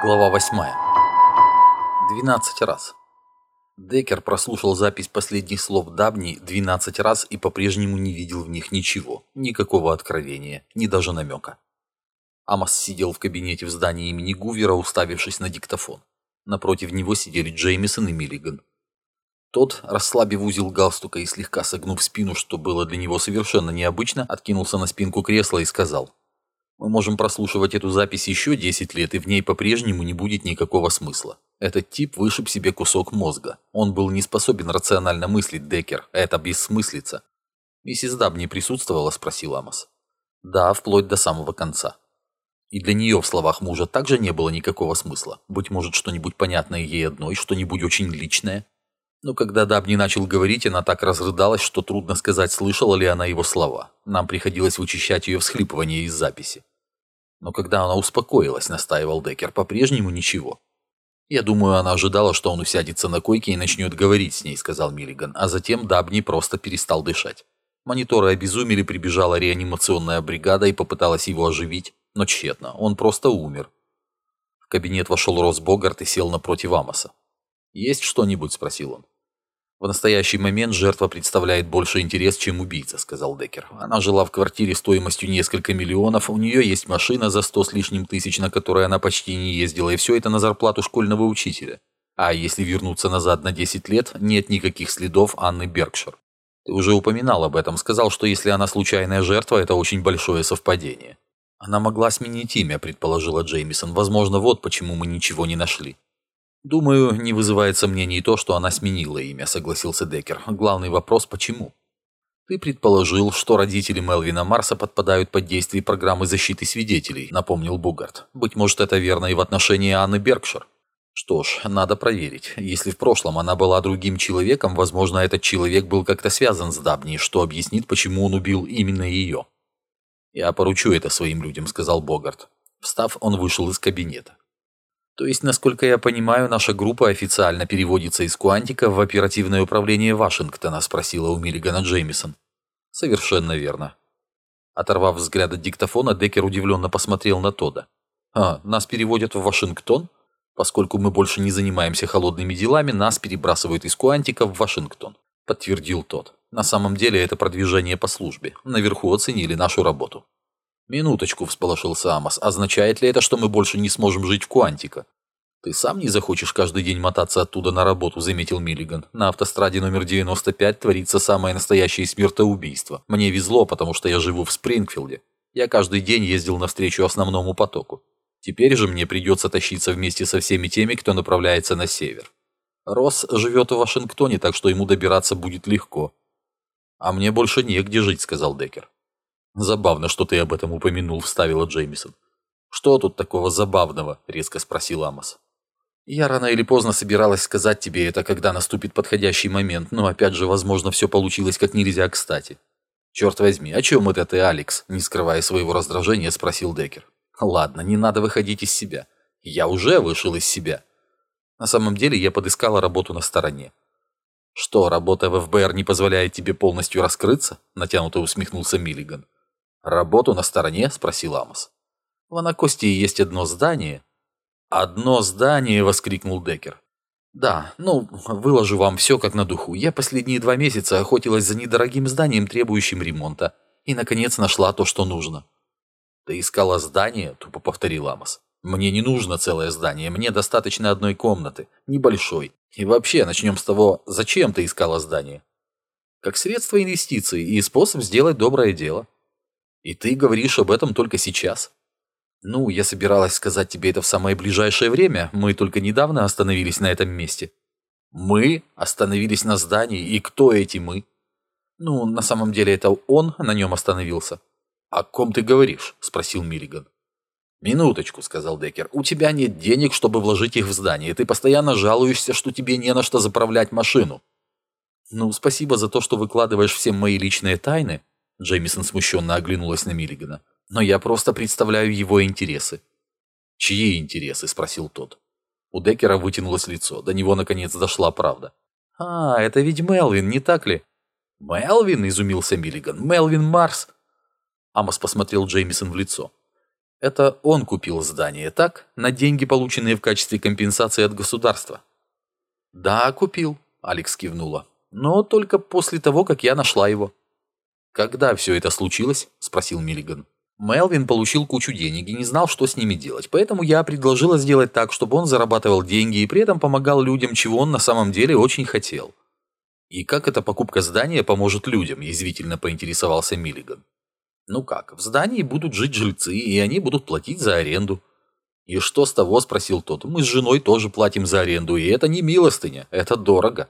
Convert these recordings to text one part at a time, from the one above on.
Глава 8. 12 раз. Деккер прослушал запись последних слов Дабни 12 раз и по-прежнему не видел в них ничего, никакого откровения, ни даже намека. Амос сидел в кабинете в здании имени Гувера, уставившись на диктофон. Напротив него сидели Джеймисон и Миллиган. Тот, расслабив узел галстука и слегка согнув спину, что было для него совершенно необычно, откинулся на спинку кресла и сказал – мы можем прослушивать эту запись еще 10 лет, и в ней по-прежнему не будет никакого смысла. Этот тип вышиб себе кусок мозга. Он был не способен рационально мыслить, Деккер. Это бессмыслица. «Миссис Даб не присутствовала?» – спросил Амос. «Да, вплоть до самого конца». И для нее в словах мужа также не было никакого смысла. Быть может, что-нибудь понятное ей одной, что-нибудь очень личное. Но когда Дабни начал говорить, она так разрыдалась, что трудно сказать, слышала ли она его слова. Нам приходилось вычищать ее всхлипывание из записи. Но когда она успокоилась, настаивал Деккер, по-прежнему ничего. «Я думаю, она ожидала, что он усядется на койке и начнет говорить с ней», — сказал Миллиган, а затем Дабни просто перестал дышать. Мониторы обезумели, прибежала реанимационная бригада и попыталась его оживить, но тщетно, он просто умер. В кабинет вошел Рос Богарт и сел напротив Амоса. «Есть что-нибудь?» – спросил он. «В настоящий момент жертва представляет больше интерес, чем убийца», – сказал Деккер. «Она жила в квартире стоимостью несколько миллионов, у нее есть машина за сто с лишним тысяч, на которой она почти не ездила, и все это на зарплату школьного учителя. А если вернуться назад на 10 лет, нет никаких следов Анны Беркшир. Ты уже упоминал об этом, сказал, что если она случайная жертва, это очень большое совпадение». «Она могла сменить имя», – предположила Джеймисон. «Возможно, вот почему мы ничего не нашли». «Думаю, не вызывает сомнений то, что она сменила имя», — согласился Деккер. «Главный вопрос — почему?» «Ты предположил, что родители Мелвина Марса подпадают под действие программы защиты свидетелей», — напомнил Бугарт. «Быть может, это верно и в отношении Анны Беркшир». «Что ж, надо проверить. Если в прошлом она была другим человеком, возможно, этот человек был как-то связан с Дабни, что объяснит, почему он убил именно ее». «Я поручу это своим людям», — сказал Богарт. Встав, он вышел из кабинета. То есть, насколько я понимаю, наша группа официально переводится из Куантика в оперативное управление Вашингтона, спросила у Миллигана Джеймисон. Совершенно верно. Оторвав взгляд от диктофона, Деккер удивленно посмотрел на Тода. «А, нас переводят в Вашингтон? Поскольку мы больше не занимаемся холодными делами, нас перебрасывают из Куантика в Вашингтон», подтвердил тот. «На самом деле это продвижение по службе. Наверху оценили нашу работу». «Минуточку», — всполошился Амос. «Означает ли это, что мы больше не сможем жить в Куантико?» «Ты сам не захочешь каждый день мотаться оттуда на работу», — заметил Миллиган. «На автостраде номер 95 творится самое настоящее смертоубийство. Мне везло, потому что я живу в Спрингфилде. Я каждый день ездил навстречу основному потоку. Теперь же мне придется тащиться вместе со всеми теми, кто направляется на север. Росс живет в Вашингтоне, так что ему добираться будет легко». «А мне больше негде жить», — сказал Деккер. «Забавно, что ты об этом упомянул», — вставила Джеймисон. «Что тут такого забавного?» — резко спросил Амос. «Я рано или поздно собиралась сказать тебе это, когда наступит подходящий момент, но опять же, возможно, все получилось как нельзя кстати». «Черт возьми, о чем это ты, Алекс?» — не скрывая своего раздражения, спросил Деккер. «Ладно, не надо выходить из себя. Я уже вышел из себя. На самом деле я подыскала работу на стороне. «Что, работа в ФБР не позволяет тебе полностью раскрыться?» — натянуто усмехнулся Миллиган. «Работу на стороне?» – спросил Амос. «В Анакостии есть одно здание». «Одно здание!» – воскликнул Деккер. «Да, ну, выложу вам все как на духу. Я последние два месяца охотилась за недорогим зданием, требующим ремонта, и, наконец, нашла то, что нужно». «Ты искала здание?» – тупо повторил Амос. «Мне не нужно целое здание, мне достаточно одной комнаты, небольшой. И вообще, начнем с того, зачем ты искала здание?» «Как средство инвестиций и способ сделать доброе дело». И ты говоришь об этом только сейчас? Ну, я собиралась сказать тебе это в самое ближайшее время. Мы только недавно остановились на этом месте. Мы остановились на здании, и кто эти мы? Ну, на самом деле это он на нем остановился. О ком ты говоришь? Спросил Миллиган. «Минуточку», — сказал Деккер. «У тебя нет денег, чтобы вложить их в здание. Ты постоянно жалуешься, что тебе не на что заправлять машину». «Ну, спасибо за то, что выкладываешь все мои личные тайны, Джеймисон смущенно оглянулась на Миллигана. «Но я просто представляю его интересы». «Чьи интересы?» – спросил тот. У Деккера вытянулось лицо. До него, наконец, дошла правда. «А, это ведь Мелвин, не так ли?» «Мелвин?» – изумился Миллиган. «Мелвин Марс?» Амос посмотрел Джеймисон в лицо. Это он купил здание, так? На деньги, полученные в качестве компенсации от государства. Да, купил, Алекс кивнула. Но только после того, как я нашла его. Когда все это случилось? Спросил Миллиган. Мелвин получил кучу денег и не знал, что с ними делать, поэтому я предложила сделать так, чтобы он зарабатывал деньги и при этом помогал людям, чего он на самом деле очень хотел. «И как эта покупка здания поможет людям?» – язвительно поинтересовался Миллиган. «Ну как, в здании будут жить жильцы, и они будут платить за аренду». «И что с того?» – спросил тот. «Мы с женой тоже платим за аренду, и это не милостыня, это дорого».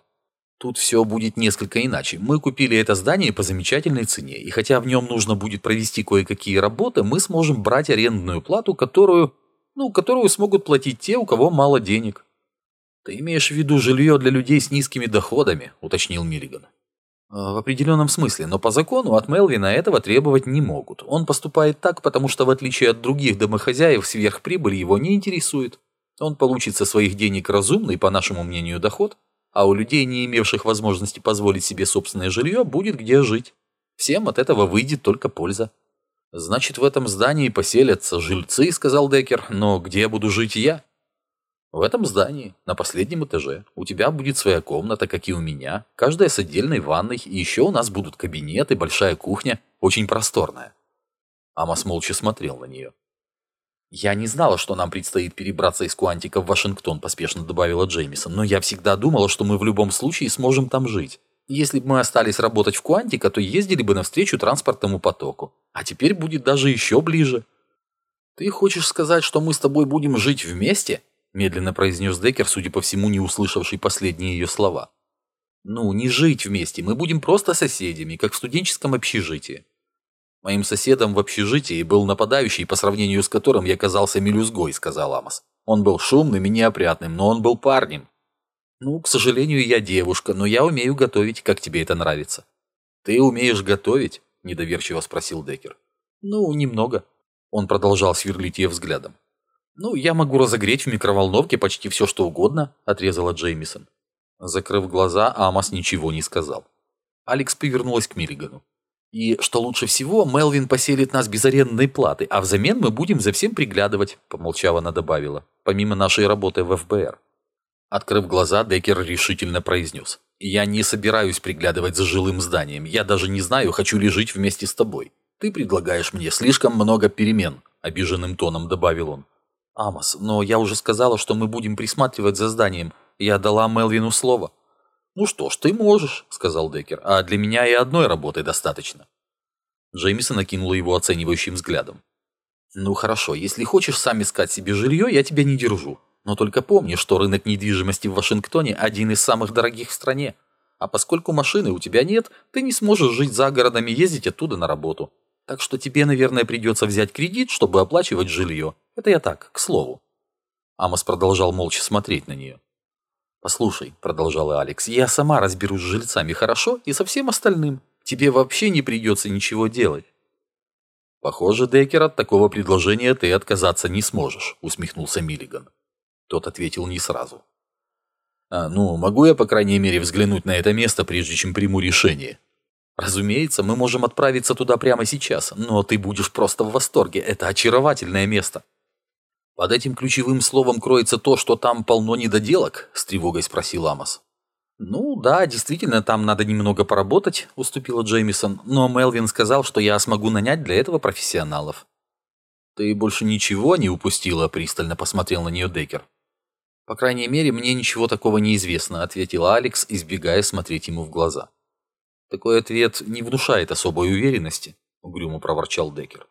Тут все будет несколько иначе. Мы купили это здание по замечательной цене, и хотя в нем нужно будет провести кое-какие работы, мы сможем брать арендную плату, которую, ну, которую смогут платить те, у кого мало денег. Ты имеешь в виду жилье для людей с низкими доходами, уточнил Миллиган. «А, в определенном смысле, но по закону от Мелвина этого требовать не могут. Он поступает так, потому что в отличие от других домохозяев сверхприбыль его не интересует. Он получит со своих денег разумный, по нашему мнению, доход, а у людей, не имевших возможности позволить себе собственное жилье, будет где жить. Всем от этого выйдет только польза. «Значит, в этом здании поселятся жильцы», — сказал Деккер, — «но где буду жить я?» «В этом здании, на последнем этаже. У тебя будет своя комната, как и у меня, каждая с отдельной ванной, и еще у нас будут кабинеты, большая кухня, очень просторная». Амос молча смотрел на нее. «Я не знала, что нам предстоит перебраться из Куантика в Вашингтон», – поспешно добавила Джеймисон. «Но я всегда думала, что мы в любом случае сможем там жить. Если бы мы остались работать в Куантика, то ездили бы навстречу транспортному потоку. А теперь будет даже еще ближе». «Ты хочешь сказать, что мы с тобой будем жить вместе?» – медленно произнес Деккер, судя по всему, не услышавший последние ее слова. «Ну, не жить вместе, мы будем просто соседями, как в студенческом общежитии. Моим соседом в общежитии был нападающий, по сравнению с которым я казался мелюзгой, сказал Амос. Он был шумным и неопрятным, но он был парнем. Ну, к сожалению, я девушка, но я умею готовить, как тебе это нравится. Ты умеешь готовить? Недоверчиво спросил Деккер. Ну, немного. Он продолжал сверлить ее взглядом. «Ну, я могу разогреть в микроволновке почти все, что угодно», — отрезала Джеймисон. Закрыв глаза, Амос ничего не сказал. Алекс повернулась к Миллигану. И, что лучше всего, Мелвин поселит нас без арендной платы, а взамен мы будем за всем приглядывать, помолчав она добавила, помимо нашей работы в ФБР. Открыв глаза, Деккер решительно произнес. «Я не собираюсь приглядывать за жилым зданием. Я даже не знаю, хочу ли жить вместе с тобой. Ты предлагаешь мне слишком много перемен», — обиженным тоном добавил он. «Амос, но я уже сказала, что мы будем присматривать за зданием. Я дала Мелвину слово». «Ну что ж, ты можешь», — сказал Деккер, — «а для меня и одной работы достаточно». Джеймисон накинула его оценивающим взглядом. «Ну хорошо, если хочешь сам искать себе жилье, я тебя не держу. Но только помни, что рынок недвижимости в Вашингтоне один из самых дорогих в стране. А поскольку машины у тебя нет, ты не сможешь жить за городом и ездить оттуда на работу. Так что тебе, наверное, придется взять кредит, чтобы оплачивать жилье. Это я так, к слову». Амос продолжал молча смотреть на нее. «Послушай», — продолжала Алекс, — «я сама разберусь с жильцами хорошо и со всем остальным. Тебе вообще не придется ничего делать». «Похоже, Деккер, от такого предложения ты отказаться не сможешь», — усмехнулся Миллиган. Тот ответил не сразу. «А, ну, могу я, по крайней мере, взглянуть на это место, прежде чем приму решение?» «Разумеется, мы можем отправиться туда прямо сейчас, но ты будешь просто в восторге. Это очаровательное место». «Под этим ключевым словом кроется то, что там полно недоделок?» – с тревогой спросил Амос. «Ну да, действительно, там надо немного поработать», – уступила Джеймисон, «но Мелвин сказал, что я смогу нанять для этого профессионалов». «Ты больше ничего не упустила?» – пристально посмотрел на нее Деккер. «По крайней мере, мне ничего такого не известно», – ответила Алекс, избегая смотреть ему в глаза. «Такой ответ не внушает особой уверенности», – угрюмо проворчал Деккер.